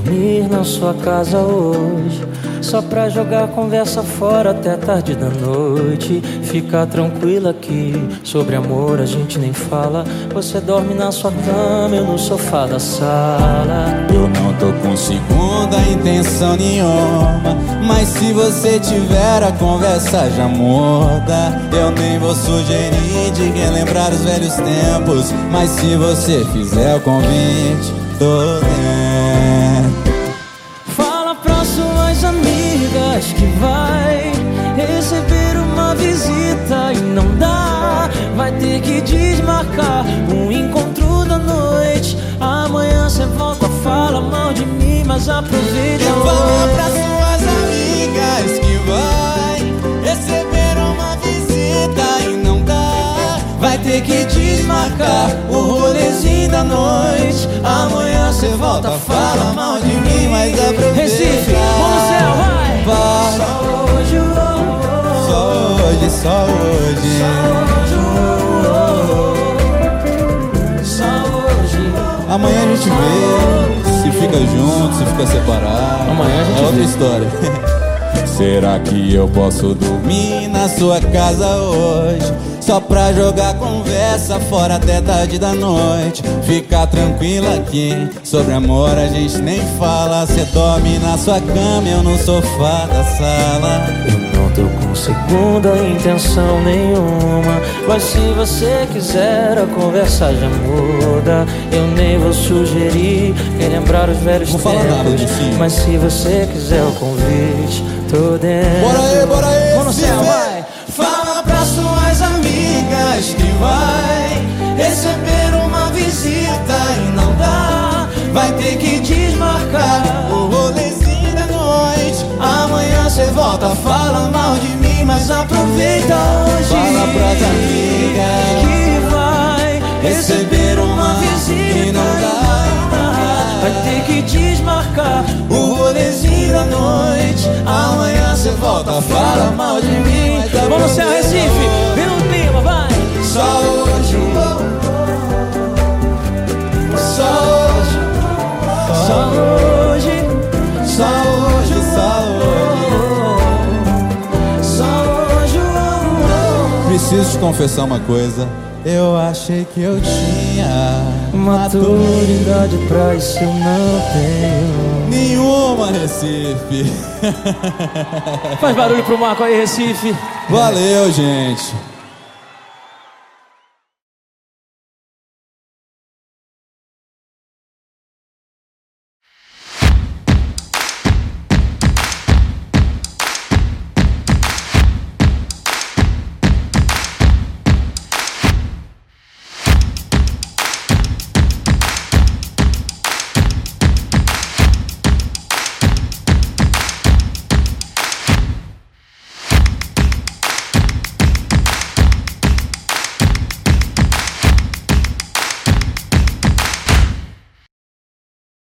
dormir na sua casa hoje. Só pra jogar conversa fora até tarde da noite. Fica tranquila aqui, sobre amor a gente nem fala. Você dorme na sua cama, eu no sofá da sala. Eu não tô com segunda intenção nenhuma. Mas se você tiver a conversa já muda. Eu nem vou sugerir de relembrar os velhos tempos. Mas se você fizer o convite, tô dentro. Mas aproveita. Fala hoje. pra suas amigas que vai receber uma visita e não dá. Vai ter que desmarcar o rolezinho da noite. Amanhã cê volta, fala mal de mim, mas aproveita. Recife, vamos céu, vai! Vai, Só hoje, oh, oh, só hoje, só hoje. Só hoje. Amanhã a gente vê se fica junto, se fica separado. Amanhã a gente é outra vê. história. Será que eu posso dormir na sua casa hoje? Só pra jogar conversa fora até tarde da noite. Ficar tranquila aqui, sobre amor a gente nem fala. Cê dorme na sua cama, eu no sofá da sala. Eu não tô com segunda intenção nenhuma. Mas se você quiser, a conversa já muda. Eu nem vou sugerir relembrar os velhos tempos. nada, Lucinho. Mas se você quiser o convite, tô dentro. Bora aí, bora aí, Vamos se vai! Volta, fala mal de mim, mas aproveita hoje. Fala pras amigas Que vai receber uma visita não dá. Vai ter que desmarcar O rolezinho da noite. Amanhã cê volta, fala mal de mim. Vamos céu, Recife! Vem no clima, vai! Só Preciso te confessar uma coisa. Eu achei que eu tinha. Maturidade pra isso eu não tenho. nenhuma Recife. Faz barulho pro Marco aí, Recife. Valeu, gente.